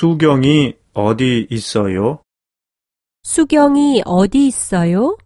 수경이 어디 있어요? 수경이 어디 있어요?